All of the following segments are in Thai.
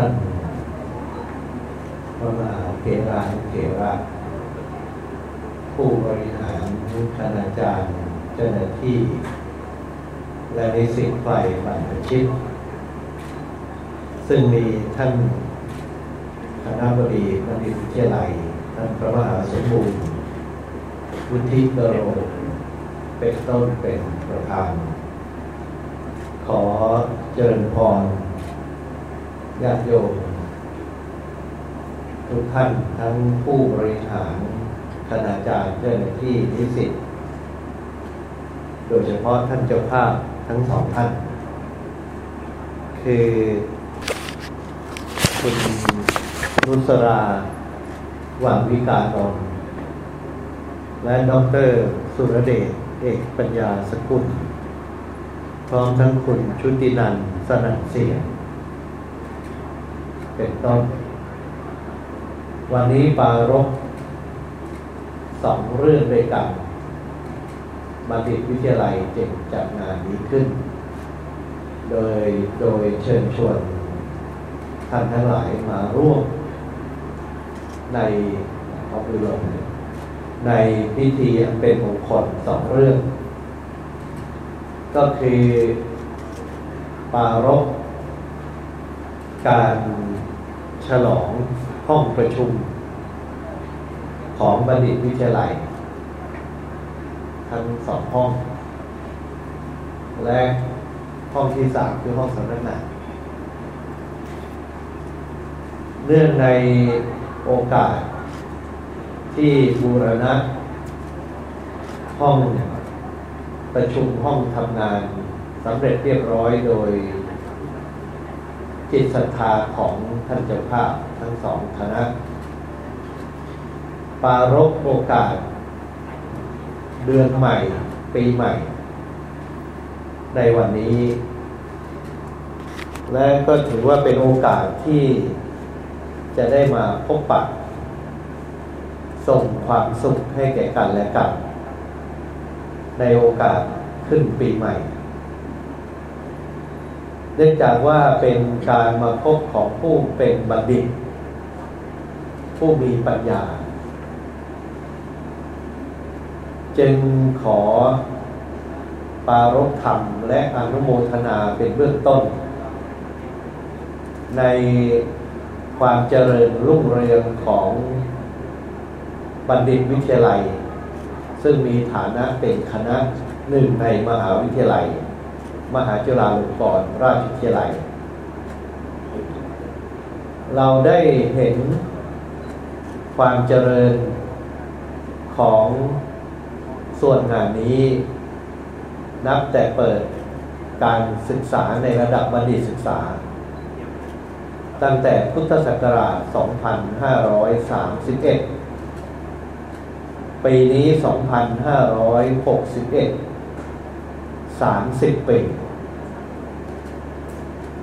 ท่านพระมหาเถรานุเถระผู้บริหารคณาจารย์เจ้าหน้าที่ และนิสิตฝ่ายบรรพชิต ซึ่งมีท่านคณะบดีมณิวิทยาลัยท่านพระมหาสมบูรณ์วุฒิกโรเป็นต้นเป็นประธาน ขอเจริญพร ญาติโยมทุกท่านทั้งผู้บริหารคณาจารย์เจ้าหน้าที่นิสิตโดยเฉพาะท่านเจ้าภาพทั้งสองท่าน คือคุณนุสราหวังวิการนนท์และดรสุรเดชเอกปัญญาสกุล พร้อมทั้งคุณชุตินันท์สนันเสียง เป็นต้น วันนี้ปารกสองเรื่องด้วยกันบัณฑิตวิทยาลัยจึงจัดงานนี้ขึ้น โดยโดยเชิญชวนท่านทั้งหลายมาร่วม ในขอบรมในพิธีเป็นมงคลสองเรื่อง ก็คือปารกการ ฉลองห้องประชุม ของบัณฑิตวิทยาลัย ทั้งสองห้อง และห้องที่สามคือห้องสำนักงานเนื่องในโอกาสที่บูรณะ ห้องประชุมห้องทำงานสำเร็จเรียบร้อยโดย จิตศรัทธาของท่านเจ้าภาพทั้งสองคณะปารกโอกาส เดือนใหม่ ปีใหม่ ในวันนี้ และก็ถือว่าเป็นโอกาสที่จะได้มาพบปะ ส่งความสุขให้แก่กันและกัน ในโอกาสขึ้นปีใหม่ เนื่องจากว่าเป็นการมาพบของผู้เป็นบัณฑิต ผู้มีปัญญา จึงขอปารกธรรมและอนุโมทนาเป็นเบื้องต้น ในความเจริญรุ่งเรืองของบัณฑิตวิทยาลัย ซึ่งมีฐานะเป็นคณะหนึ่งในมหาวิทยาลัย มหาจุฬาลงกรณราชวิทยาลัย เราได้เห็นความเจริญของส่วนงานนี้ นับแต่เปิดการศึกษาในระดับบัณฑิตศึกษา ตั้งแต่พุทธศักราช 2531 ปีนี้ 2,561 30ปี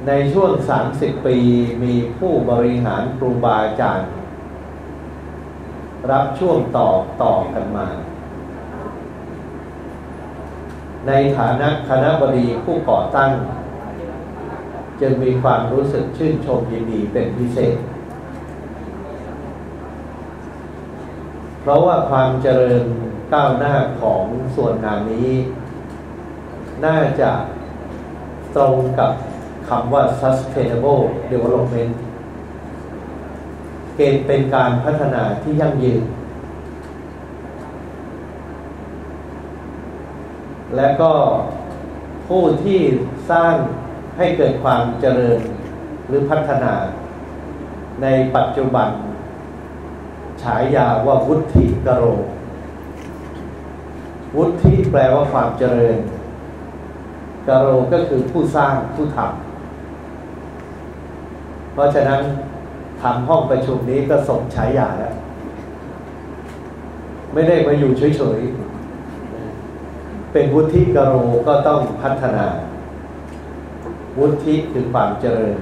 ในช่วง30ปีมีผู้บริหารครูบาอาจารย์ รับช่วงต่อต่อกันมา ในฐานะคณะบดีผู้ก่อตั้ง จึงมีความรู้สึกชื่นชมยินดีเป็นพิเศษ เพราะว่าความเจริญก้าวหน้าของส่วนงานนี้ น่าจะตรงกับคำว่า sustainable development เกณฑ์เป็นการพัฒนาที่ยั่งยืน และก็ผู้ที่สร้างให้เกิดความเจริญหรือพัฒนา ในปัจจุบัน ฉายาว่าวุฒิกโร วุฒิแปลว่าความเจริญ กโรก็คือผู้สร้างผู้ทำเพราะฉะนั้นทำห้องประชุมนี้ก็สมฉายาแล้ว ไม่ได้มาอยู่เฉยๆ เป็นวุฒิกโรก็ต้องพัฒนา วุฒิคือความเจริญ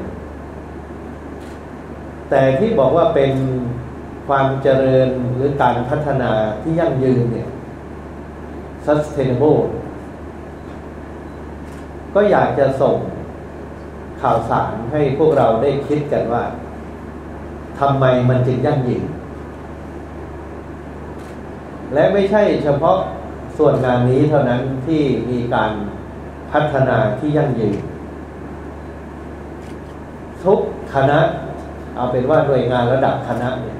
แต่ที่บอกว่าเป็นความเจริญหรือการพัฒนาที่ยั่งยืนเนี่ย sustainable ก็อยากจะส่งข่าวสารให้พวกเราได้คิดกันว่าทำไมมันจึงยั่งยืนและไม่ใช่เฉพาะส่วนงานนี้เท่านั้นที่มีการพัฒนาที่ยั่งยืนทุกคณะ เอาเป็นว่าหน่วยงานระดับคณะเนี่ย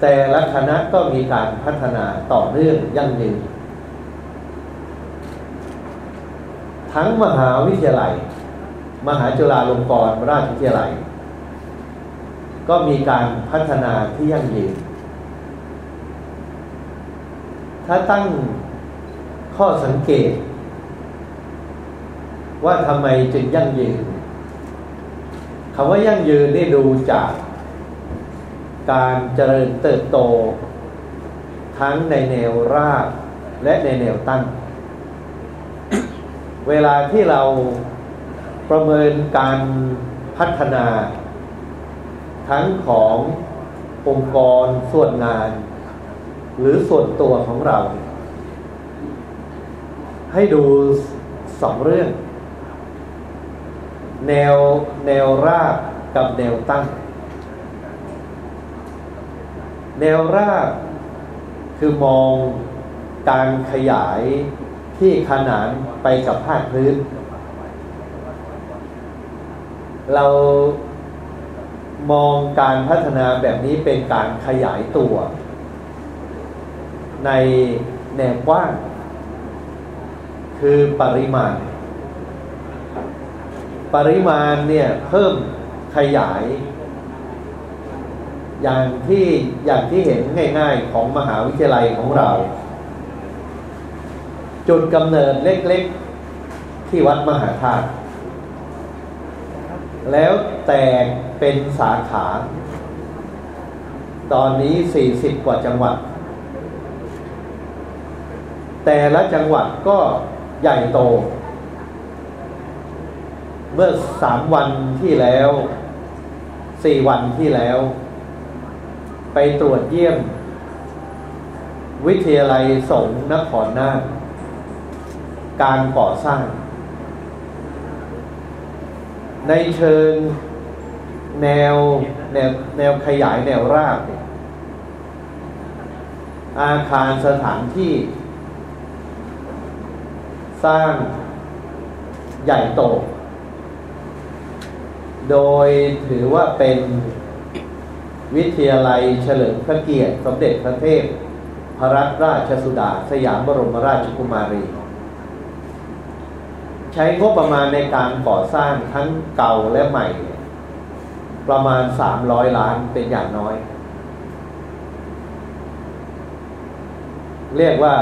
แต่ละคณะก็มีการพัฒนาต่อเนื่องยั่งยืน ทั้งมหาวิทยาลัย มหาจุฬาลงกรณราชวิทยาลัย ก็มีการพัฒนาที่ยั่งยืน ถ้าตั้งข้อสังเกต ว่าทำไมจึงยั่งยืนคำว่ายั่งยืนนี่ดูจากการเจริญเติบโต ทั้งในแนวราบและในแนวตั้ง เวลาที่เราประเมินการพัฒนา ทั้งขององค์กรส่วนงาน หรือส่วนตัวของเรา ให้ดูสองเรื่อง แนวแนวราบกับแนวตั้ง แนวราบคือมองการขยาย ที่ขนานไปกับภาคพื้น เรามองการพัฒนาแบบนี้เป็นการขยายตัว ในแนวกว้าง คือปริมาณ ปริมาณเนี่ยเพิ่มขยาย อย่างที่อย่างที่เห็นง่าย ๆ ของมหาวิทยาลัยของเรา จุดกำเนิดเล็กๆ ที่วัดมหาธาตุแล้วแตกเป็นสาขา ตอนนี้สี่สิบกว่าจังหวัด แต่ละจังหวัดก็ใหญ่โต เมื่อสามวันที่แล้วสี่วันที่แล้ว ไปตรวจเยี่ยม วิทยาลัยสงฆ์นครนาฏ การก่อสร้าง ในเชิงแนวแนวแนวขยายแนวราบอาคารสถานที่ สร้างใหญ่โต โดยถือว่าเป็นวิทยาลัยเฉลิมพระเกียรติสมเด็จพระเทพพระรัตนราชสุดา สยามบรมราชกุมารี ใช้งบประมาณในการก่อสร้างทั้งเก่าและใหม่ ประมาณสามร้อยล้านเป็นอย่างน้อย เรียกว่า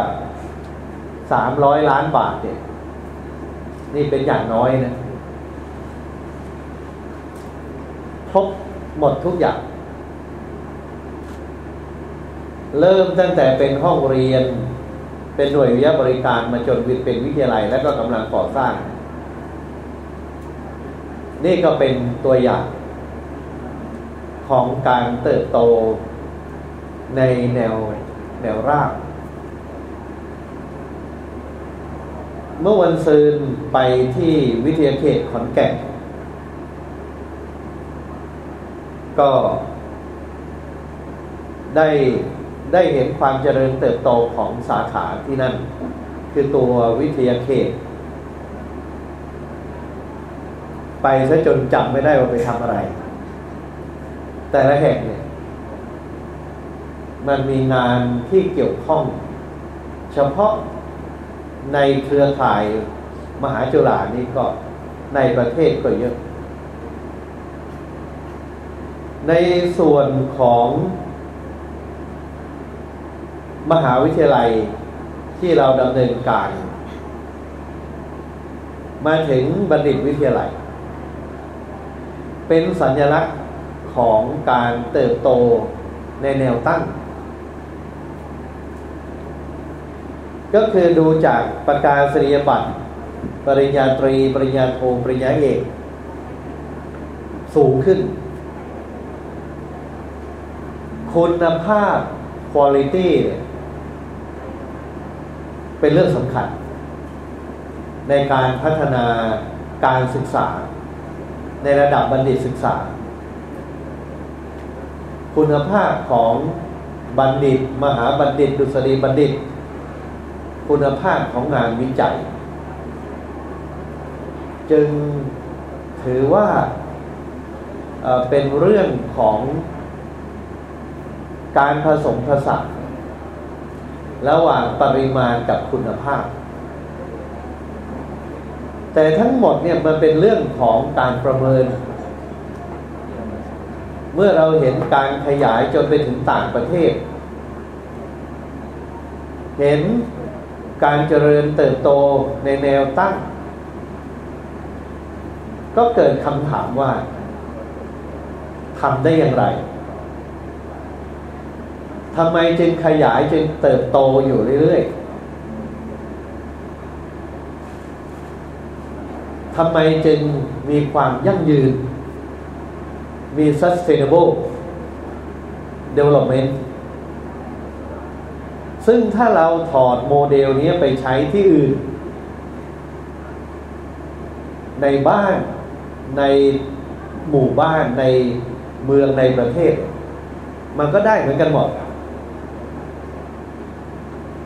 สามร้อยล้านบาทเนี่ยนี่เป็นอย่างน้อยนะครบหมดทุกอย่าง เริ่มตั้งแต่เป็นห้องเรียน เป็นหน่วยวิทยาบริการมาจนเป็นวิทยาลัยและก็กำลังก่อสร้าง นี่ก็เป็นตัวอย่างของการเติบโตในแนวแนวราบเมื่อวันซืนไปที่วิทยาเขตขอนแก่นก็ได้ ได้เห็นความเจริญเติบโตของสาขาที่นั่น คือตัววิทยาเขต ไปซะจนจำไม่ได้ว่าไปทำอะไร แต่ละแห่งเนี่ย มันมีงานที่เกี่ยวข้อง เฉพาะในเครือข่ายมหาจุฬานี้ก็ในประเทศก็เยอะ ในส่วนของ มหาวิทยาลัยที่เราดำเนินการ มาถึงบัณฑิตวิทยาลัย เป็นสัญลักษณ์ของการเติบโตในแนวตั้ง ก็คือดูจากประกาศนียบัตร ปริญญาตรี ปริญญาโทปริญญาเอก สูงขึ้น คุณภาพ quality เป็นเรื่องสำคัญ ในการพัฒนาการศึกษา ในระดับบัณฑิตศึกษา คุณภาพของบัณฑิต มหาบัณฑิต ดุษฎีบัณฑิต คุณภาพของงานวิจัย จึงถือว่าเป็นเรื่องของการผสมผสาน ระหว่างปริมาณกับคุณภาพ แต่ทั้งหมดเนี่ยมันเป็นเรื่องของการประเมิน เมื่อเราเห็นการขยายจนไปถึงต่างประเทศ เห็นการเจริญเติบโตในแนวตั้ง ก็เกิดคำถามว่าทำได้อย่างไร ทำไมจึงขยายจึงเติบโตอยู่เรื่อยๆทำไมจึงมีความยั่งยืน มี sustainable development ซึ่งถ้าเราถอดโมเดลนี้ไปใช้ที่อื่น ในบ้านในหมู่บ้านในเมืองในประเทศ มันก็ได้เหมือนกันหมด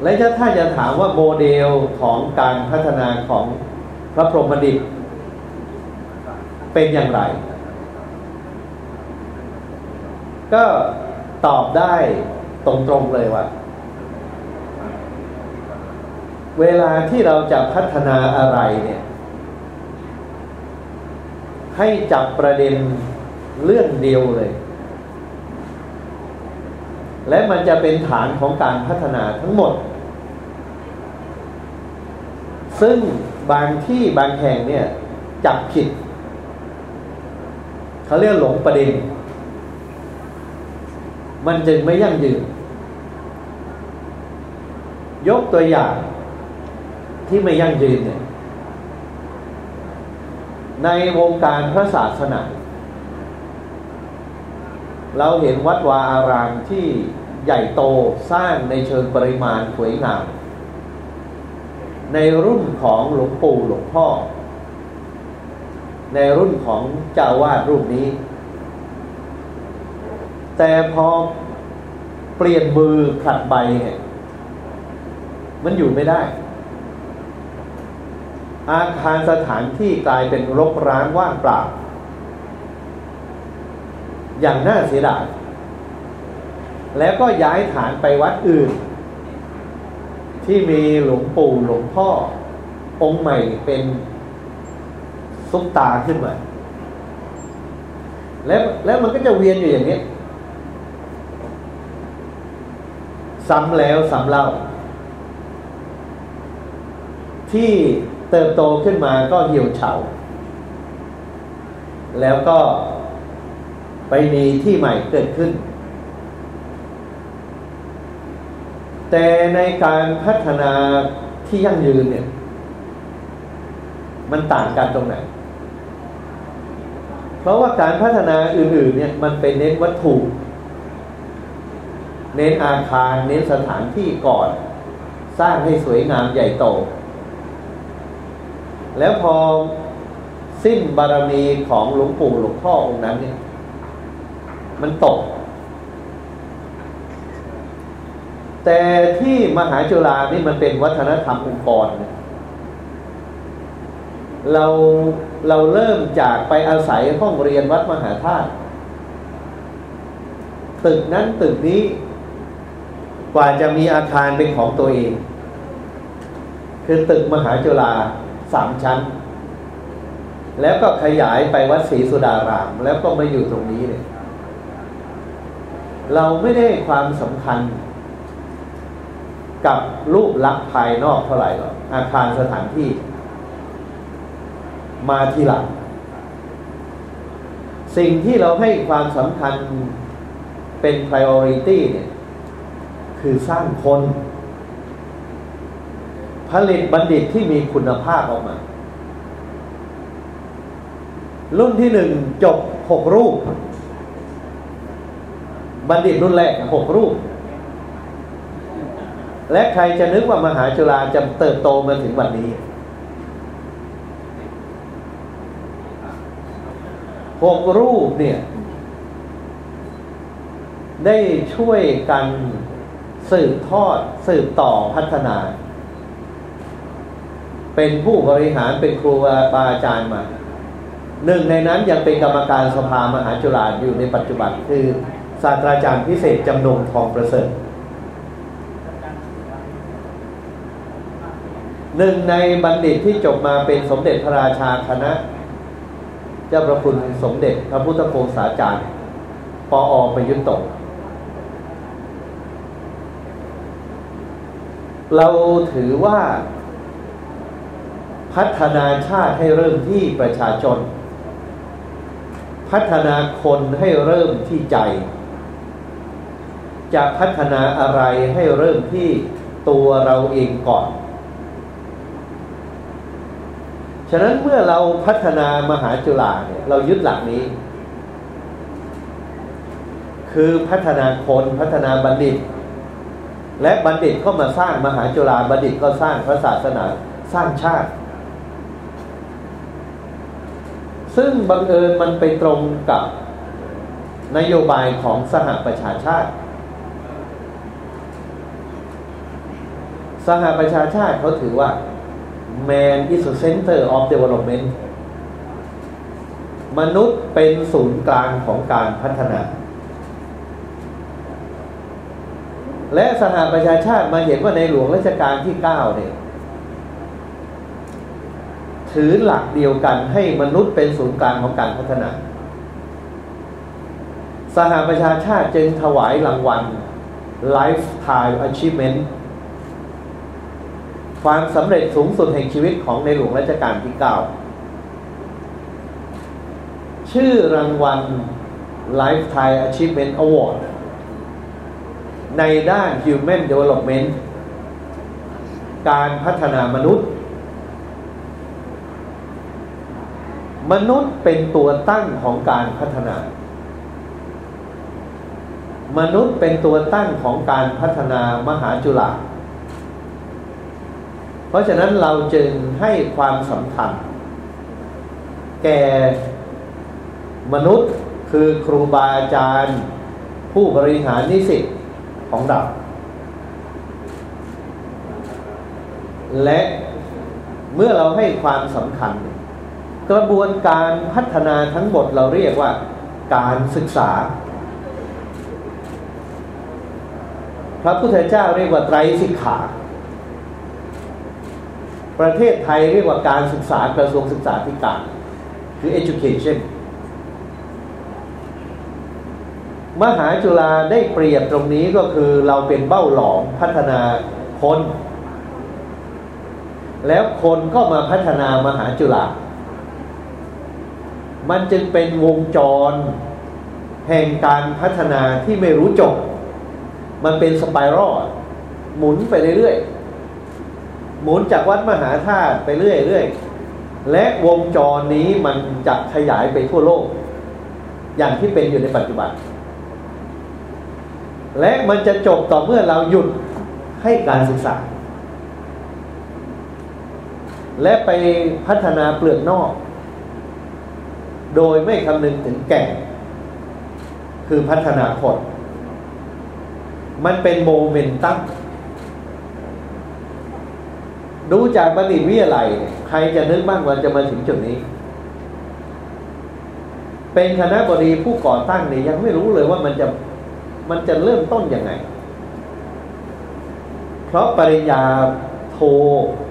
และถ้าจะถามว่าโมเดลของการพัฒนาของพระพรหมดิตเป็นอย่างไร ก็ตอบได้ตรงๆเลยว่า เวลาที่เราจะพัฒนาอะไรเนี่ย ให้จับประเด็นเรื่องเดียวเลย และมันจะเป็นฐานของการพัฒนาทั้งหมด ซึ่งบางที่บางแห่งเนี่ย จับผิด เขาเรียกหลงประเด็น มันจึงไม่ยั่งยืน ยกตัวอย่างที่ไม่ยั่งยืนเนี่ย ในวงการพระศาสนา เราเห็นวัดวาอารามที่ใหญ่โตสร้างในเชิงปริมาณสวยงาม ในรุ่นของหลวงปู่หลวงพ่อ ในรุ่นของเจ้าวาดรูปนี้ แต่พอเปลี่ยนมือขัดใบเนี่ยมันอยู่ไม่ได้ อาคารสถานที่กลายเป็นรกร้างว่างเปล่า อย่างน่าเสียดายแล้วก็ย้ายฐานไปวัดอื่น ที่มีหลวงปู่หลวงพ่อ องค์ใหม่เป็นซุปตาขึ้นมาแล้วแล้วมันก็จะเวียนอยู่อย่างนี้ซ้ำแล้วซ้ำเล่า ที่เติบโตขึ้นมาก็เหี่ยวเฉา แล้วก็ไปมีที่ใหม่เกิดขึ้น แต่ในการพัฒนาที่ยั่งยืนเนี่ย มันต่างกันตรงไหน เพราะว่าการพัฒนาอื่น ๆ เนี่ย มันเป็นเน้นวัตถุ เน้นอาคารเน้นสถานที่ก่อน สร้างให้สวยงามใหญ่โต แล้วพอสิ้นบารมีของหลวงปู่หลวงพ่อองค์นั้นเนี่ย มันตก แต่ที่มหาจุฬานี่มันเป็นวัฒนธรรมองค์กรเนี่ยเราเราเริ่มจากไปอาศัยห้องเรียนวัดมหาธาตุตึกนั้นตึกนี้กว่าจะมีอาคารเป็นของตัวเอง คือตึกมหาจุฬาสามชั้น แล้วก็ขยายไปวัดศรีสุดาราม แล้วก็มาอยู่ตรงนี้เนี่ยเราไม่ได้ความสำคัญ กับรูปลักษณ์ภายนอกเท่าไหร่หรอกอาคารสถานที่ มาทีหลัง สิ่งที่เราให้ความสำคัญเป็น priority เนี่ย คือสร้างคน ผลิตบัณฑิตที่มีคุณภาพออกมา รุ่นที่หนึ่งจบหกรูป บัณฑิตรุ่นแรกหกรูป และใครจะนึกว่ามหาจุฬาจะเติบโตมาถึงวันนี้ หกรูปเนี่ย ได้ช่วยกันสืบทอดสืบต่อพัฒนา เป็นผู้บริหารเป็นครูบาอาจารย์มา หนึ่งในนั้นยังเป็นกรรมการสภามหาจุฬาอยู่ในปัจจุบันคือศาสตราจารย์พิเศษจำนงทองประเสริฐ หนึ่งในบัณฑิตที่จบมาเป็นสมเด็จพระราชาคณะ เจ้าประคุณสมเด็จพระพุทธโฆษาจารย์ปออประยุทธ์ตกเราถือว่าพัฒนาชาติให้เริ่มที่ประชาชน พัฒนาคนให้เริ่มที่ใจ จะพัฒนาอะไรให้เริ่มที่ตัวเราเองก่อน ฉะนั้นเมื่อเราพัฒนามหาจุฬาเนี่ยเรายึดหลักนี้ คือพัฒนาคนพัฒนาบัณฑิต และบัณฑิตก็มาสร้างมหาจุฬาบัณฑิตก็สร้างพระศาสนาสร้างชาติ ซึ่งบังเอิญมันไปตรงกับนโยบายของสหประชาชาติ สหประชาชาติเขาถือว่า man is the center of development มนุษย์เป็นศูนย์กลางของการพัฒนา และสหประชาชาติมาเห็นว่าในหลวงรัชกาลที่เก้าเนี่ย ถือหลักเดียวกันให้มนุษย์เป็นศูนย์กลางของการพัฒนา สหประชาชาติจึงถวายรางวัล Lifetime Achievement ความสำเร็จสูงสุดแห่งชีวิตของในหลวงรัชกาลที่เก้าชื่อรางวัล Lifetime Achievement Award ในด้าน Human Development การพัฒนามนุษย์ มนุษย์เป็นตัวตั้งของการพัฒนา มนุษย์เป็นตัวตั้งของการพัฒนามหาจุฬา เพราะฉะนั้นเราจึงให้ความสำคัญ แก่มนุษย์คือครูบาอาจารย์ ผู้บริหารนิสิตของเรา และเมื่อเราให้ความสำคัญ กระบวนการพัฒนาทั้งหมดเราเรียกว่าการศึกษา พระพุทธเจ้าเรียกว่าไตรสิกขา ประเทศไทยเรียกว่าการศึกษากระทรวงศึกษาธิการคือ education มหาจุฬาได้เปรียบตรงนี้ก็คือเราเป็นเบ้าหลอมพัฒนาคน แล้วคนก็มาพัฒนามหาจุฬามันจึงเป็นวงจร แห่งการพัฒนาที่ไม่รู้จบ มันเป็นสไปรัลหมุนไปเรื่อยๆ หมุนจากวัดมหาธาตุไปเรื่อยๆ และวงจรนี้มันจะขยายไปทั่วโลก อย่างที่เป็นอยู่ในปัจจุบัน และมันจะจบต่อเมื่อเราหยุดให้การศึกษา และไปพัฒนาเปลือกนอก โดยไม่คำนึงถึงแก่นคือพัฒนาคนมันเป็นโมเมนตัม ดูจากบัณฑิตวิทยาลัยใครจะนึกบ้างว่าจะมาถึงจุดนี้ เป็นคณะบดีผู้ก่อตั้งเนี่ยยังไม่รู้เลยว่ามันจะมันจะเริ่มต้นยังไง เพราะปริญญาโท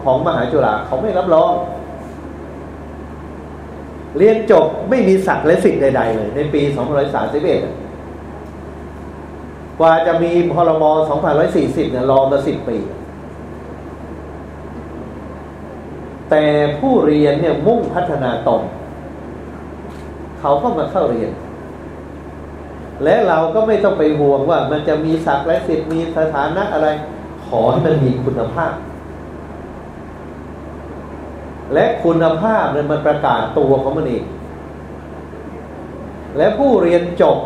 ของมหาจุฬาเขาไม่รับรอง เรียนจบไม่มีศักดิ์และสิทธิ์ใด ๆ เลย ในปี 2531 กว่าจะมีพรบ2540 เนี่ยรอมา10 ปี แต่ผู้เรียนเนี่ยมุ่งพัฒนาตน เขาก็มาเข้าเรียน และเราก็ไม่ต้องไปห่วงว่ามันจะมีศักดิ์และสิทธิ์มีสถานะอะไร ขอให้มันมีคุณภาพ และคุณภาพเนี่ยมันประกาศตัวของมันเองและผู้เรียนจบ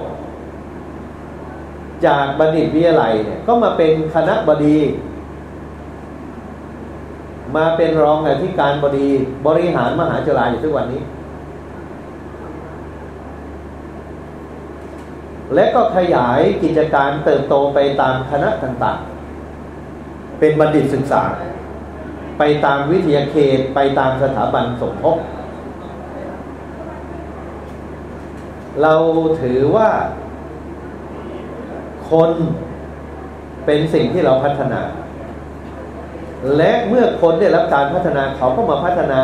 จากบัณฑิตวิทยาลัยเนี่ยก็มาเป็นคณะบดี มาเป็นรองอธิการบดีบริหารมหาจุฬาอยู่ทุกวันนี้ และก็ขยายกิจการเติบโตไปตามคณะต่างๆ เป็นบัณฑิตศึกษา ไปตามวิทยาเขตไปตามสถาบันสมทบเราถือว่าคนเป็นสิ่งที่เราพัฒนา และเมื่อคนได้รับการพัฒนาเขาก็มาพัฒนา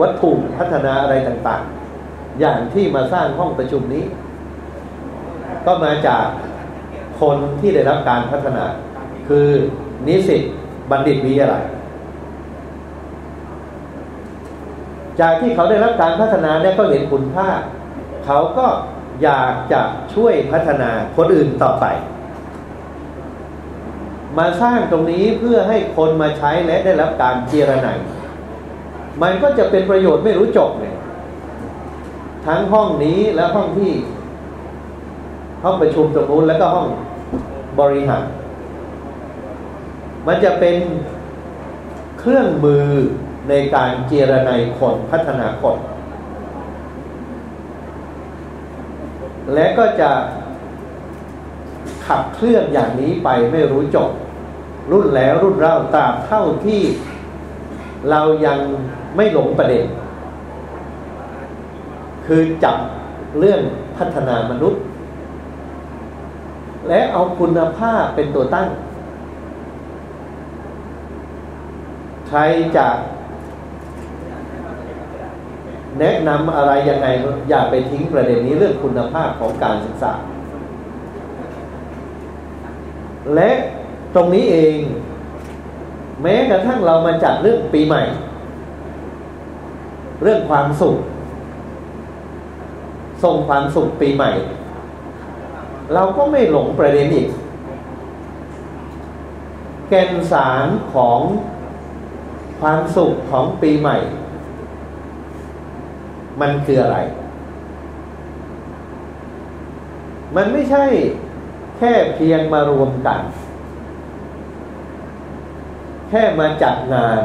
วัตถุพัฒนาอะไรต่างๆ อย่างที่มาสร้างห้องประชุมนี้ ก็มาจากคนที่ได้รับการพัฒนา คือนิสิตบัณฑิตวิทยาลัยจากที่เขาได้รับการพัฒนาเนี่ยก็เห็นคุณค่า เขาก็อยากจะช่วยพัฒนาคนอื่นต่อไป มาสร้างตรงนี้เพื่อให้คนมาใช้และได้รับการเจรไนมันก็จะเป็นประโยชน์ไม่รู้จบเลยทั้งห้องนี้และห้องที่ห้องประชุมตรงนู้นแล้วก็ห้องบริหาร มันจะเป็นเครื่องมือในการเจรไนคนพัฒนาคนและก็จะ ขับเคลื่อนอย่างนี้ไปไม่รู้จบ รุ่นแล้วรุ่นเล่าตราบเท่าที่เรายังไม่หลงประเด็น คือจับเรื่องพัฒนามนุษย์ และเอาคุณภาพเป็นตัวตั้ง ใครจะแนะนำอะไรยังไงอย่าไปทิ้งประเด็นนี้เรื่องคุณภาพของการศึกษา และตรงนี้เอง แม้กระทั่งเรามาจัดเรื่องปีใหม่ เรื่องความสุข ส่งความสุขปีใหม่ เราก็ไม่หลงประเด็นอีก แกนสารของความสุขของปีใหม่ มันคืออะไร มันไม่ใช่ แค่เพียงมารวมกัน แค่มาจัดงาน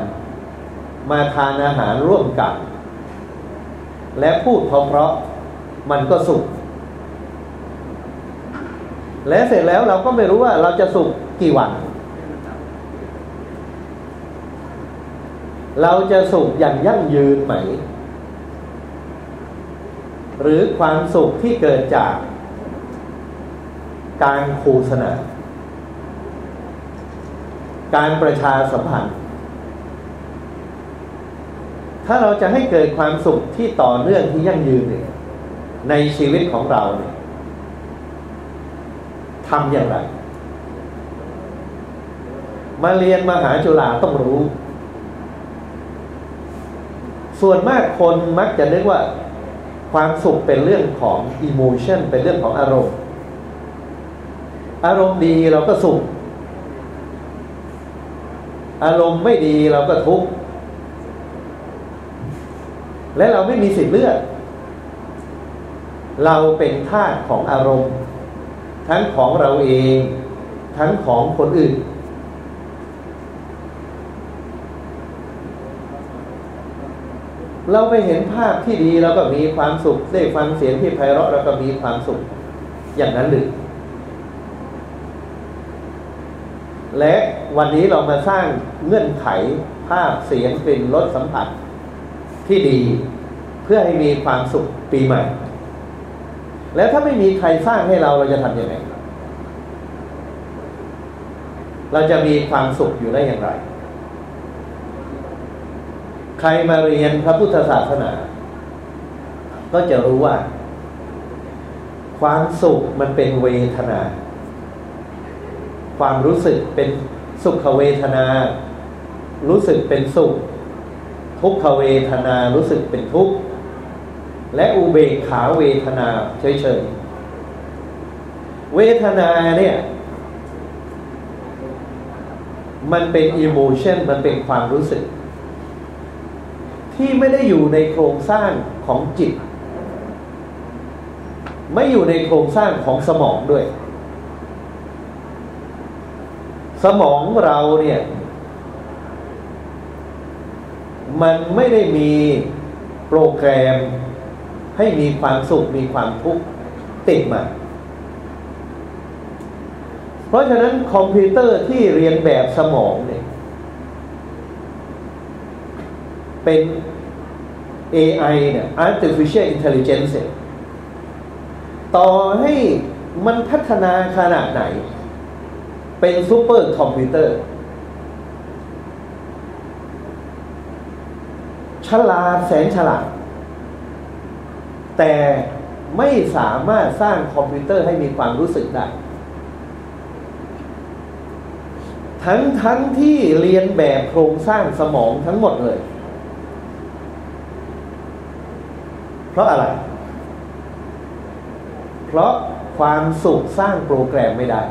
มาทานอาหารร่วมกัน และพูดเพราะๆมันก็สุข และเสร็จแล้วเราก็ไม่รู้ว่าเราจะสุขกี่วัน เราจะสุขอย่างยั่งยืนไหม หรือความสุขที่เกิดจาก การโฆษณา การประชาสัมพันธ์ ถ้าเราจะให้เกิดความสุขที่ต่อเนื่องที่ยั่งยืนเนี่ยในชีวิตของเราเนี่ยทำอย่างไร มาเรียนมหาจุฬาต้องรู้ ส่วนมากคนมักจะนึกว่าความสุขเป็นเรื่องของอิโมชันเป็นเรื่องของอารมณ์ อารมณ์ดีเราก็สุข อารมณ์ไม่ดีเราก็ทุกข์ และเราไม่มีสิทธิ์เลือก เราเป็นทาสของอารมณ์ ทั้งของเราเอง ทั้งของคนอื่น เราไปเห็นภาพที่ดีเราก็มีความสุข ได้ฟังเสียงที่ไพเราะเราก็มีความสุข อย่างนั้นหรือ และวันนี้เรามาสร้างเงื่อนไขภาพเสียงกลิ่นรสสัมผัสที่ดี เพื่อให้มีความสุขปีใหม่ แล้วถ้าไม่มีใครสร้างให้เราเราจะทำยังไงเราจะมีความสุขอยู่ได้อย่างไร ใครมาเรียนพระพุทธศาสนา ก็จะรู้ว่า ความสุขมันเป็นเวทนา ความรู้สึกเป็นสุขเวทนา รู้สึกเป็นสุข ทุกขเวทนารู้สึกเป็นทุกข์และอุเบกขาเวทนาเฉยๆ เวทนาเนี่ย มันเป็นอิโมชันมันเป็นความรู้สึก ที่ไม่ได้อยู่ในโครงสร้างของจิต ไม่อยู่ในโครงสร้างของสมองด้วย สมองเราเนี่ย มันไม่ได้มีโปรแกรมให้มีความสุขมีความทุกข์ติดมา เพราะฉะนั้นคอมพิวเตอร์ที่เลียนแบบสมองเนี่ย เป็น AI เนี่ย artificial intelligence ต่อให้มันพัฒนาขนาดไหน เป็นซูเปอร์คอมพิวเตอร์ ฉลาดแสนฉลาด แต่ไม่สามารถสร้างคอมพิวเตอร์ให้มีความรู้สึกได้ ทั้งทั้งที่เรียนแบบโครงสร้างสมองทั้งหมดเลย เพราะอะไร เพราะความสุขสร้างโปรแกรมไม่ได้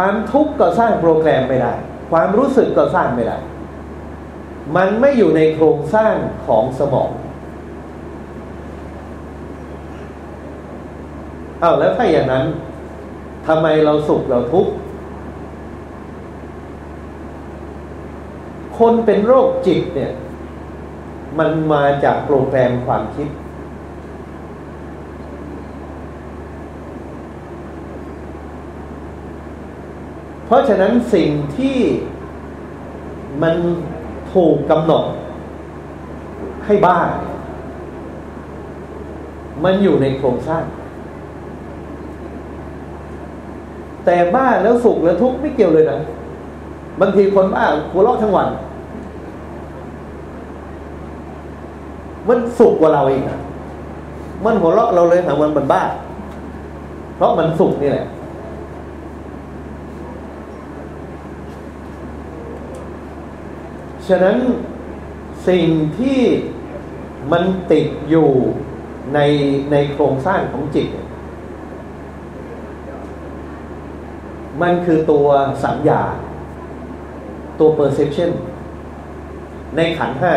ความทุกข์ก็สร้างโปรแกรมไม่ได้ ความรู้สึกก็สร้างไม่ได้ มันไม่อยู่ในโครงสร้างของสมองเอาแล้วถ้าอย่างนั้นทำไมเราสุขเราทุกข์คนเป็นโรคจิตเนี่ย มันมาจากโปรแกรมความคิด เพราะฉะนั้นสิ่งที่มันถูกกำหนดให้บ้ามันอยู่ในโครงสร้าง แต่บ้าแล้วสุขแล้วทุกข์ไม่เกี่ยวเลยนะบางทีคนบ้าหัวเราะทั้งวัน มันสุขกว่าเราเองอะมันหัวเราะเราเลยหามันมันบ้า เพราะมันสุขนี่แหละ ฉะนั้นสิ่งที่มันติดอยู่ในในโครงสร้างของจิต มันคือตัวสัญญา ตัว perception ในขันห้า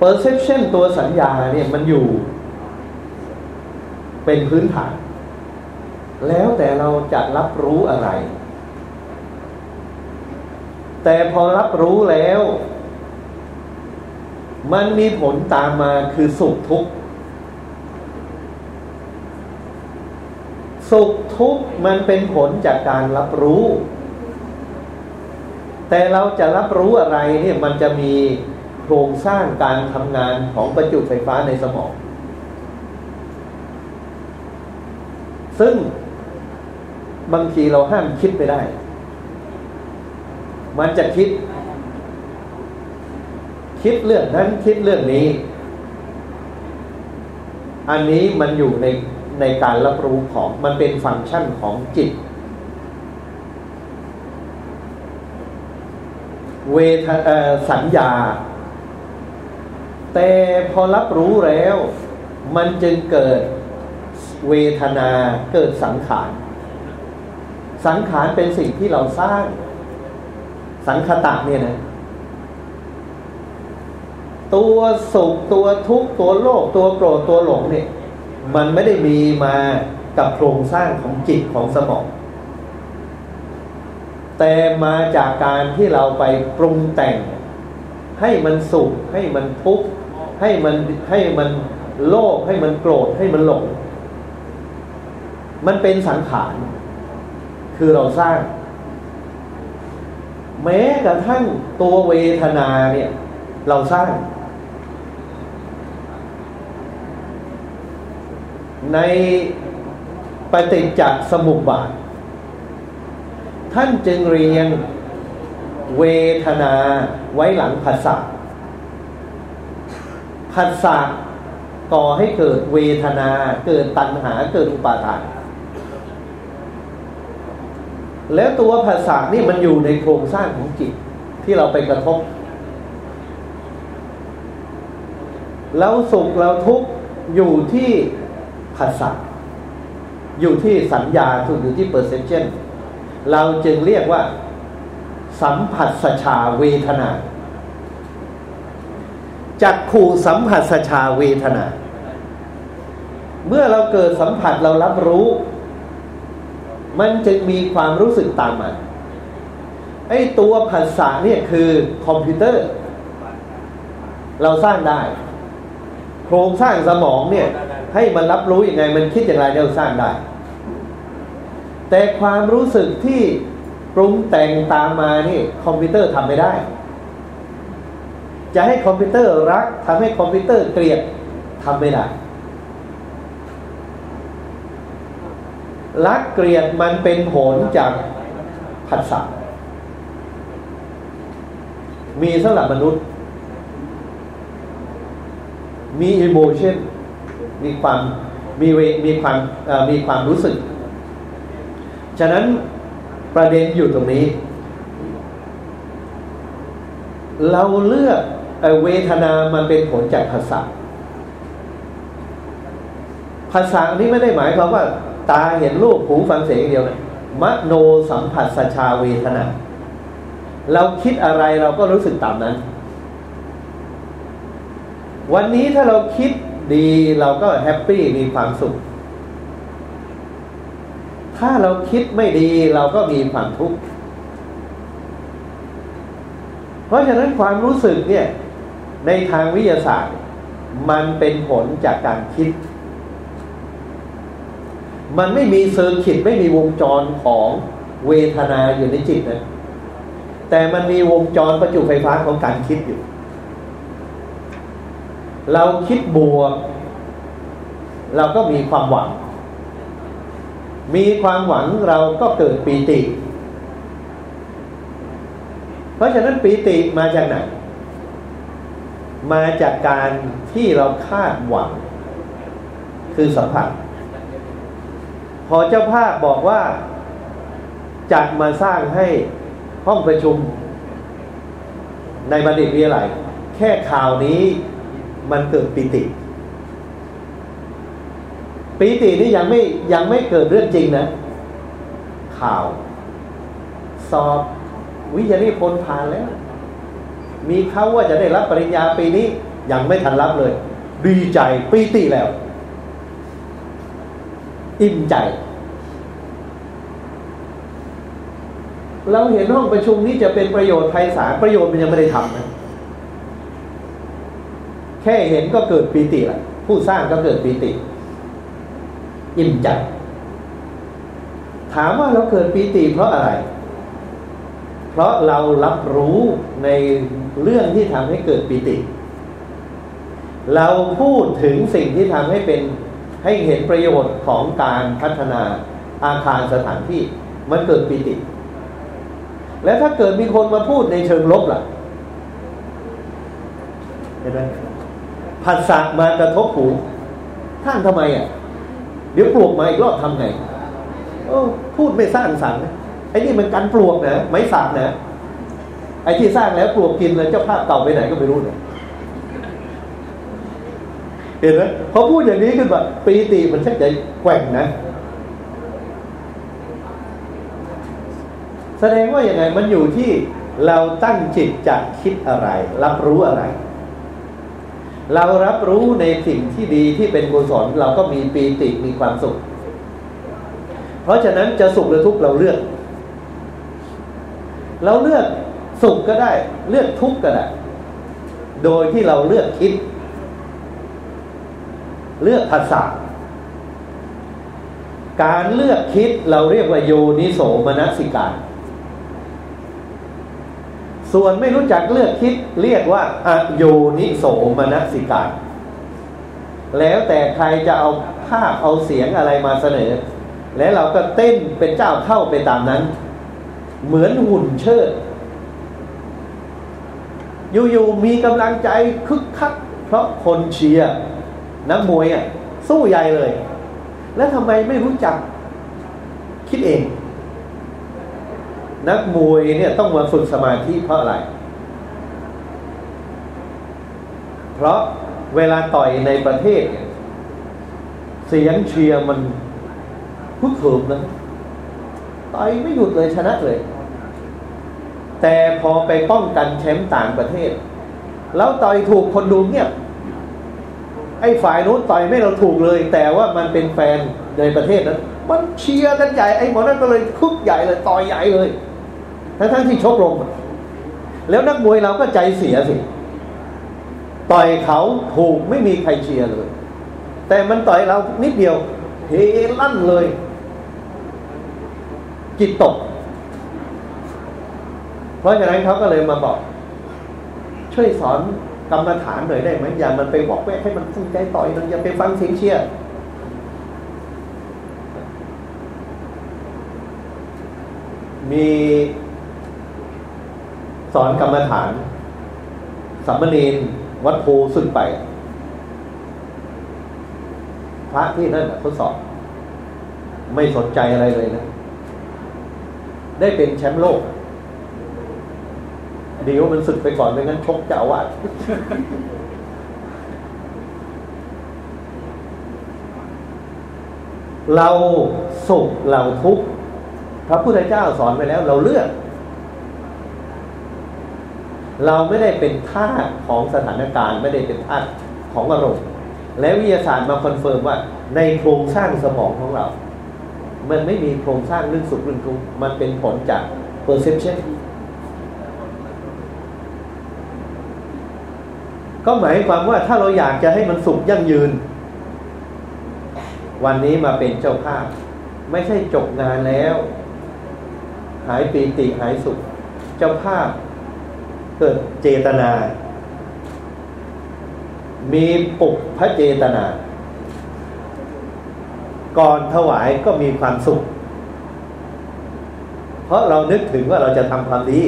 perception ตัวสัญญาเนี่ยมันอยู่เป็นพื้นฐาน แล้วแต่เราจะรับรู้อะไร แต่พอรับรู้แล้ว มันมีผลตามมาคือสุขทุกข์สุขทุกข์มันเป็นผลจากการรับรู้ แต่เราจะรับรู้อะไรเนี่ยมันจะมีโครงสร้างการทำงานของประจุไฟฟ้าในสมอง ซึ่งบางทีเราห้ามคิดไปได้ มันจะคิด คิดเรื่องนั้นคิดเรื่องนี้ อันนี้มันอยู่ในในการรับรู้ของมันเป็นฟังก์ชันของจิต เวทสัญญา แต่พอรับรู้แล้ว มันจึงเกิดเวทนาเกิดสังขาร สังขารเป็นสิ่งที่เราสร้าง สังคตะเนี่ยนะตัวสุขตัวทุกข์ตัวโลภตัวโกรธตัวหลงเนี่ย มันไม่ได้มีมากับโครงสร้างของจิตของสมอง แต่มาจากการที่เราไปปรุงแต่ง ให้มันสุขให้มันทุกข์ให้มันให้มันโลภให้มันโกรธให้มันหลง มันเป็นสังขาร คือเราสร้าง แม้กระทั่งตัวเวทนาเนี่ย เราสร้าง ในปฏิจจสมุปบาท ท่านจึงเรียนเวทนาไว้หลังภาษาภาษาก่อให้เกิดเวทนา เกิดตัณหาเกิดอุปาทาน แล้วตัวภาษานี่มันอยู่ในโครงสร้างของจิตที่เราไปกระทบ เราสุขเราทุกข์อยู่ที่ภาษาอยู่ที่สัญญาถูกอยู่ที่ perception เราจึงเรียกว่า สัมผัสสชาเวทนาจักขู่สัมผัสสชาเวทนา เมื่อเราเกิดสัมผัสเรารับรู้ มันจึงมีความรู้สึกตามมาไอ้ตัวภาษาเนี่ยคือคอมพิวเตอร์ เราสร้างได้ โครงสร้างสมองเนี่ย ให้มันรับรู้ยังไง มันคิดอย่างไรเราสร้างได้ แต่ความรู้สึกที่ปรุงแต่งตามมานี่ คอมพิวเตอร์ทำไม่ได้ จะให้คอมพิวเตอร์รักทำให้คอมพิวเตอร์เกลียดทำไม่ได้ รักเกลียดมันเป็นผลจากผัสสะมีสำหรับมนุษย์ มีอิโมชันมีความมีเวมีความมีความรู้สึก ฉะนั้นประเด็นอยู่ตรงนี้ เราเลือกเวทนามันเป็นผลจากภาษาภาษานี้ไม่ได้หมายความว่า ตาเห็นรูปหูฟังเสียงเดียวนะมโนสัมผัสสชาเวทนาเราคิดอะไรเราก็รู้สึกตามนั้น วันนี้ถ้าเราคิดดีเราก็ happy มีความสุข ถ้าเราคิดไม่ดีเราก็มีความทุกข์ เพราะฉะนั้นความรู้สึกเนี่ย ในทางวิทยาศาสตร์ มันเป็นผลจากการคิด มันไม่มี circuit ไม่มีวงจรของเวทนาอยู่ในจิตนะแต่มันมีวงจรประจุไฟฟ้าของการคิดอยู่ เราคิดบวก เราก็มีความหวัง มีความหวังเราก็เกิดปีติ เพราะฉะนั้นปีติมาจากไหน มาจากการที่เราคาดหวัง คือสัมผัส พอเจ้าภาพบอกว่าจัดมาสร้างให้ห้องประชุม ในบัณฑิตวิทยาลัยแค่ข่าวนี้มันเกิดปีติปีตินี่ยังไม่ยังไม่เกิดเรื่องจริงนะ ข่าว สอบวิทยานิพนธ์ผ่านแล้ว มีเขาว่าจะได้รับปริญญาปีนี้ยังไม่ทันรับเลย ดีใจปีติแล้ว อิ่มใจ เราเห็นห้องประชุมนี้จะเป็นประโยชน์ไพศาลประโยชน์มันยังไม่ได้ทำนะแค่เห็นก็เกิดปีติละผู้สร้างก็เกิดปีติ อิ่มใจ ถามว่าเราเกิดปีติเพราะอะไร เพราะเรารับรู้ในเรื่องที่ทำให้เกิดปีติ เราพูดถึงสิ่งที่ทำให้เป็น ให้เห็นประโยชน์ของการพัฒนาอาคารสถานที่มันเกิดปีติ และถ้าเกิดมีคนมาพูดในเชิงลบล่ะเห็นไหมผัสสะมากระทบหูท่านทำไมอะ เดี๋ยวปลวกมาอีกรอบทำไงโอ้พูดไม่สร้างสรรค์ไอ้นี่มันกันปลวกนะไม้สักนะไอ้ที่สร้างแล้วปลวกกินแล้วเจ้าภาพเก่าไปไหนก็ไม่รู้เนี่ย เห็นไหมพอพูดอย่างนี้ขึ้นมาปีติมันชักจะแกว่งนะ แสดงว่าอย่างไงมันอยู่ที่เราตั้งจิตจะคิดอะไร รับรู้อะไร เรารับรู้ในสิ่งที่ดีที่เป็นกุศลเราก็มีปีติมีความสุข เพราะฉะนั้นจะสุขหรือทุกข์เราเลือก เราเลือกสุขก็ได้ เลือกทุกข์ก็ได้ โดยที่เราเลือกคิด เลือกภาษาการเลือกคิดเราเรียกว่าโยนิโสมนสิการ ส่วนไม่รู้จักเลือกคิดเรียกว่าอโยนิโสมนสิการ แล้วแต่ใครจะเอาภาพเอาเสียงอะไรมาเสนอ แล้วเราก็เต้นเป็นเจ้าเท่าไปตามนั้น เหมือนหุ่นเชิด อยู่ๆมีกำลังใจคึกคักเพราะคนเชียร์ นักมวยอะสู้ใหญ่เลย แล้วทำไมไม่รู้จักคิดเอง นักมวยเนี่ยต้องมาฝึกสมาธิเพราะอะไร เพราะเวลาต่อยในประเทศเนี่ยเสียงเชียร์มันพุกเขิมนะต่อยไม่หยุดเลยชนะเลย แต่พอไปป้องกันแชมป์ต่างประเทศ แล้วต่อยถูกคนดูเงียบ ไอ้ฝ่ายนู้นต่อยไม่เราถูกเลย แต่ว่ามันเป็นแฟนในประเทศนั้น มันเชียร์กันใหญ่ไอ้หมอนั้นก็เลยคุกใหญ่เลยต่อยใหญ่เลยทั้งทั้งที่ชกลงแล้วนักมวยเราก็ใจเสียสิต่อยเขาถูกไม่มีใครเชียร์เลย แต่มันต่อยเรานิดเดียวเฮลั่นเลย จิตตก เพราะฉะนั้นเขาก็เลยมาบอก ช่วยสอน กรรมฐานหน่อยได้ไหมอย่ามันไปบอกแวกให้มันฟุ้งใจต่อยนอย่าไปฟังเสียงเชียร์มีสอนกรรมฐานสัมมณีนวัดภูสุดไป พระที่นั่นทดสอบ ไม่สนใจอะไรเลยนะ ได้เป็นแชมป์โลก เดี๋ยวมันสึกไปก่อนไม่งั้นชกเจ้าวัดเราสุขเราทุกข์พระพุทธเจ้าสอนไปแล้ว เราเลือก เราไม่ได้เป็นทาสของสถานการณ์ ไม่ได้เป็นทาสของอารมณ์และวิทยาศาสตร์มา confirm ว่า ในโครงสร้างสมองของเรา มันไม่มีโครงสร้างเรื่องสุขเรื่องทุกข์มันเป็นผลจาก perception ก็หมายความว่าถ้าเราอยากจะให้มันสุขยั่งยืน วันนี้มาเป็นเจ้าภาพ ไม่ใช่จบงานแล้ว หายปีติหายสุข เจ้าภาพเกิดเจตนา มีปุกพระเจตนา ก่อนถวายก็มีความสุข เพราะเรานึกถึงว่าเราจะทำความดี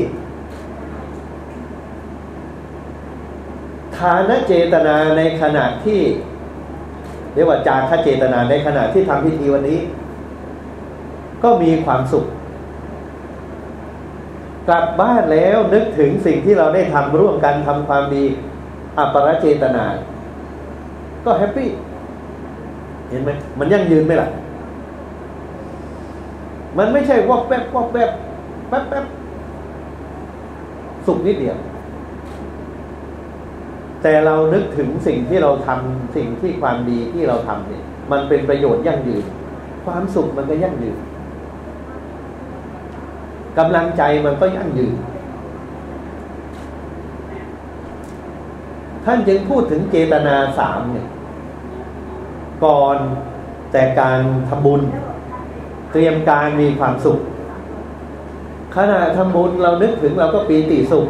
ฐานเจตนาในขณะที่ เรียกว่าจาคเจตนาในขณะที่ทำพิธีวันนี้ ก็มีความสุข กลับบ้านแล้วนึกถึงสิ่งที่เราได้ทำร่วมกันทำความดีอัปรเจตนา ก็แฮปปี้เห็นไหมมันยั่งยืนไหมล่ะ มันไม่ใช่วอกแป๊บวอกแป๊บแป๊บแป๊บสุขนิดเดียว แต่เรานึกถึงสิ่งที่เราทำสิ่งที่ความดีที่เราทำเนี่ย มันเป็นประโยชน์ยั่งยืน ความสุขมันก็ยั่งยืนกำลังใจมันก็ยั่งยืน ท่านจึงพูดถึงเจตนาสามเนี่ยก่อนแต่การทำบุญ เตรียมการมีความสุขขณะทำบุญเรานึกถึงเราก็ปีติสุข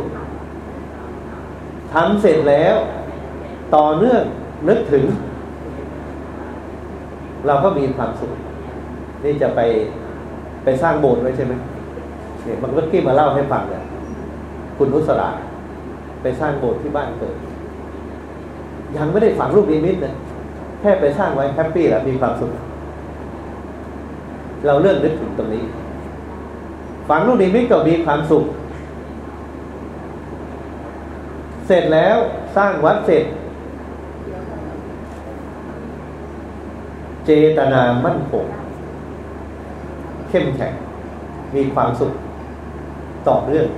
ทำเสร็จแล้ว ต่อเนื่องนึกถึง เราก็มีความสุข นี่จะไปไปสร้างโบสถ์ไว้ใช่ไหมเนี่ยเมื่อกี้มาเล่าให้ฟังเนี่ยคุณนุสราไปสร้างโบสถ์ที่บ้านเกิด ยังไม่ได้ฝังลูกนิมิตนะแค่ไปสร้างไว้ happy แล้วมีความสุข เราเลื่อนนึกถึงตรงนี้ ฝังลูกนิมิตก็มีความสุข เสร็จแล้วสร้างวัดเสร็จ เจตนามั่นคงเข้มแข็ง มีความสุขต่อเรื่อง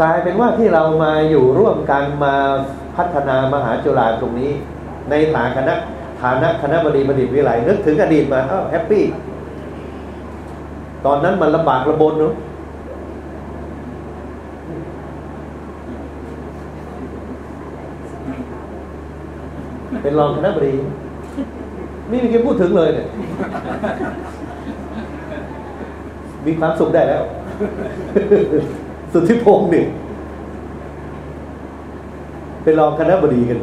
กลายเป็นว่าที่เรามาอยู่ร่วมกันมาพัฒนามหาจุฬาตรงนี้ ในฐานะคณะฐานะคณะบดีบดิตวิไลนึกถึงอดีตมาเอ้าแฮปปี้ ตอนนั้นมันลำบากระบนเนาะเป็นรองคณะบดีไม่มีใครพูดถึงเลยเนี่ย มีความสุขได้แล้ว สุดที่พงศ์นี่เป็นรองคณะบดีกัน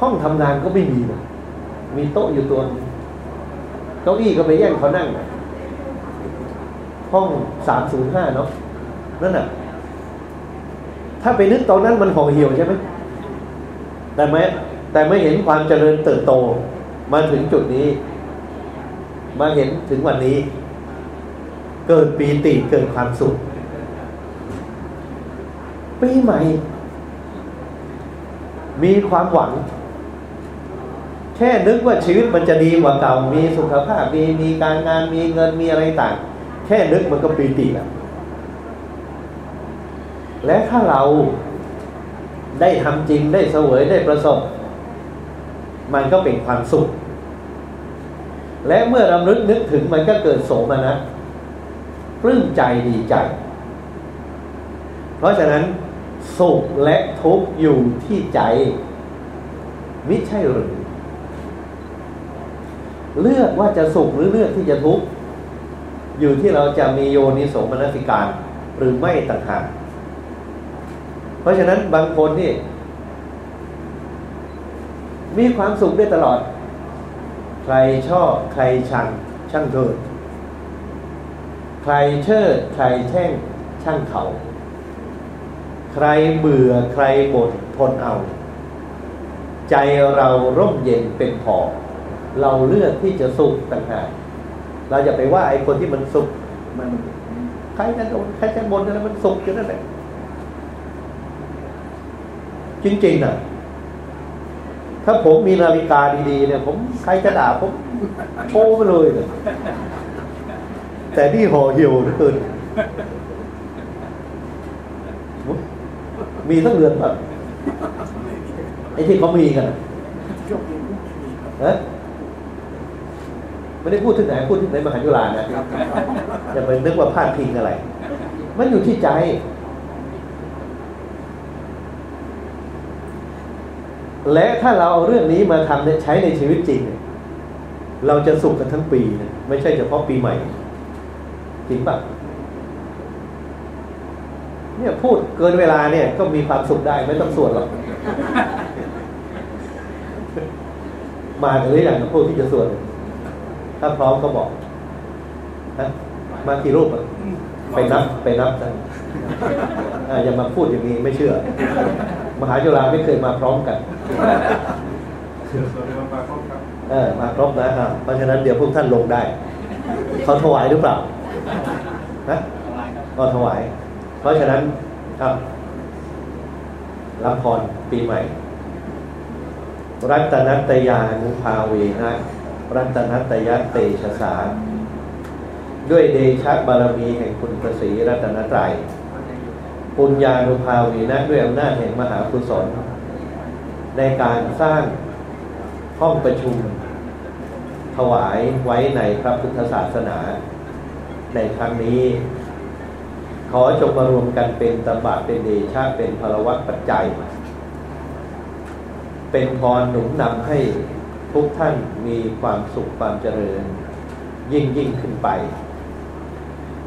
ห้องทำงานก็ไม่มีนะมีโต๊ะอยู่ตัวนึง เก้าอี้ก็ไปแย่งเขานั่ง ห้องสามศูนย์ห้าเนาะนั่นน่ะ ถ้าไปนึกตอนนั้นมันห่อเหี่ยวใช่ไหมแต่ไม่แต่ไม่เห็นความเจริญเติบโต มาถึงจุดนี้ มาเห็นถึงวันนี้ เกิดปีติเกิดความสุขปีใหม่ มีความหวัง แค่นึกว่าชีวิตมันจะดีกว่าเก่ามีสุขภาพมีมีการงานมีเงินมีอะไรต่าง แค่นึกมันก็ปีติแล้วและถ้าเราได้ทำจริงได้เสวยได้ประสบ มันก็เป็นความสุข และเมื่อรำลึกนึกถึงมันก็เกิดโสมนะปลื้มใจดีใจ เพราะฉะนั้นสุขและทุกข์อยู่ที่ใจ ไม่ใช่หรือ เลือกว่าจะสุขหรือเลือกที่จะทุกข์อยู่ที่เราจะมีโยนิโสมนสิการหรือไม่ต่างหากเพราะฉะนั้นบางคนนี่ มีความสุขได้ตลอด ใครชอบใครชังช่างเถิดใครเชิดใครแช่งช่างเขา ใครเบื่อใครบ่นทนเอา ใจเราร่มเย็นเป็นพอ เราเลือกที่จะสุขต่างหากเราอย่าไปว่าไอ้คนที่มันสุขมันใครจะโดนใครจะบนอะไรมันสุขอยู่นั่นแหละจริงๆนะถ้าผมมีนาฬิกาดีๆเนี่ย ผมใครจะด่าผมโชว์ไปเลยเลยแต่นี่ห่อเหี่ยวเกินมีทั้งเรือนแบบไอ้ที่เขามีกันฮะ ไม่ได้พูดถึงไหนพูดถึงในมหาจุฬานะอย่าไปนึกว่าพลาดพิงอะไร มันอยู่ที่ใจ และถ้าเราเอาเรื่องนี้มาทำใช้ในชีวิตจริง เราจะสุขกันทั้งปีนะไม่ใช่เฉพาะปีใหม่ จริงปะเนี่ยพูดเกินเวลาเนี่ยก็มีความสุขได้ไม่ต้องสวดหรอกมาหรืออย่างพูดที่จะสวด ถ้าพร้อมก็บอกนะมากี่รูปไปนับไปนับกันอย่ามาพูดอย่างนี้ไม่เชื่อ มหาจุฬาไม่เคยมาพร้อมกันเออมาครบนะครับเพราะฉะนั้นเดี๋ยวพวกท่านลงได้ เขาถวายหรือเปล่านะก็ถวาย เพราะฉะนั้นครับรับพรปีใหม่ รัตนัตยานุภาเวนะ รัตนัตยะเตชะสารด้วยเดชะบารมีแห่งคุณประสีรัตนตรัยปุญญาณุภาวีนะด้วยอำนาจแห่งมหากุศล ในการสร้างห้องประชุม ถวายไว้ในพระพุทธศาสนา ในครั้งนี้ ขอจงมารวมกันเป็นตบะเป็นเดชะเป็นพลวัตปัจจัย เป็นพรหนุนนำให้ ทุกท่านมีความสุขความเจริญ ยิ่งยิ่งขึ้นไป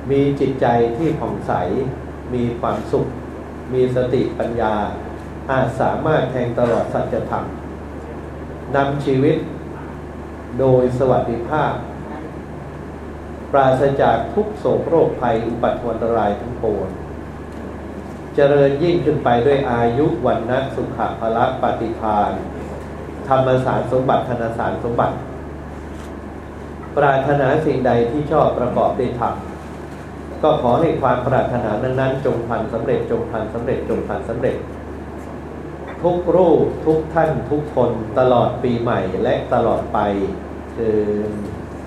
มีจิตใจที่ผ่องใส มีความสุข มีสติปัญญา อาจสามารถแทงตลอดสัจธรรมนำชีวิตโดยสวัสดิภาพ ปราศจากทุกโศกโรคภัยอุปัตวันตรายทั้งปวงเจริญยิ่งขึ้นไปด้วยอายุวันนะสุขภละปฏิทาน ธรรมสารสมบัติธนสารสมบัติ ปรารถนาสิ่งใดที่ชอบประกอบได้ทำก็ขอให้ความปรารถนานั้นๆจงพันสำเร็จจงพันสำเร็จจงพันสำเร็จ ทุกรูปทุกท่านทุกคนตลอดปีใหม่และตลอดไปคือ